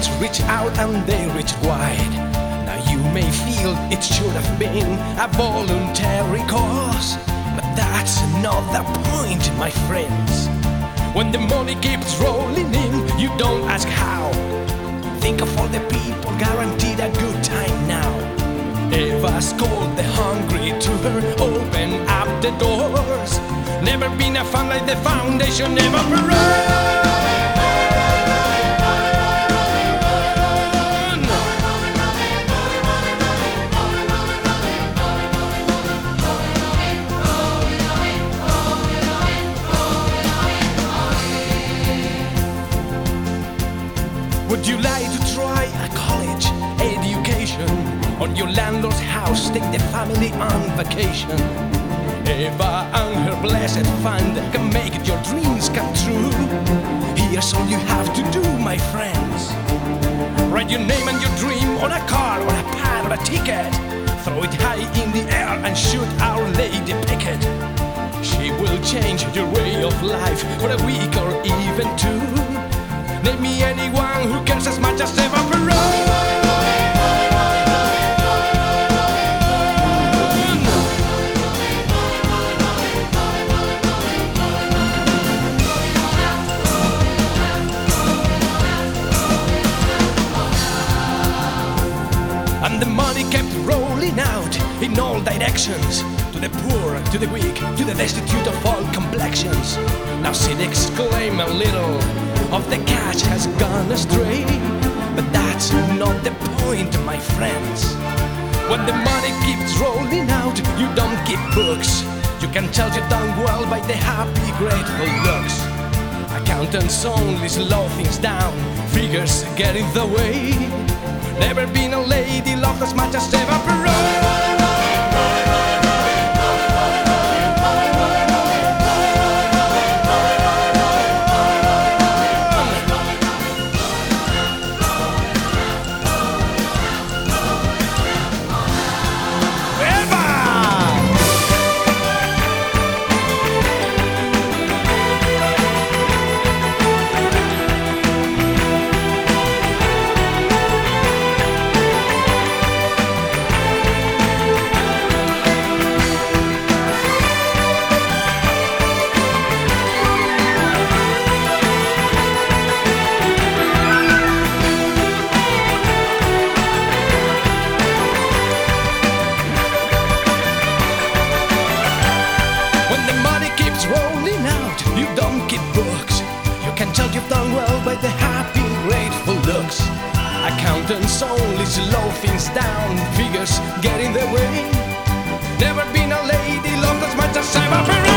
hands reach out and they reach wide. Now you may feel it should have been a voluntary cause, but that's not the point, my friends. When the money keeps rolling in, you don't ask how. Think of all the people guaranteed a good time now. Eva's called the hungry to her, open up the doors. Never been a fan like the foundation, never prepared. Try a college education? On your landlord's house, take the family on vacation. Eva and her blessed fund can make your dreams come true. Here's all you have to do, my friends. Write your name and your dream on a card or a pad or a ticket. Throw it high in the air and shoot Our Lady Picket. She will change your way of life for a week or even two. Name me anyone who cares as much as Eva Perón. And the money kept rolling out in all directions to the poor, to the weak, to the destitute of all complexions. Now cynics claim a little of the cash has gone astray. But that's not the point, my friends. When the money keeps rolling out, you don't keep books. You can tell you've done well by the happy, grateful looks. Accountants only slow things down, figures get in the way. Never been a lady loved as much as Eva Perón. time's out, you don't get books. You can tell you've done well by the happy, grateful looks. Accountants only slow things down, figures get in their way. Never been a lady loved as much as I've ever.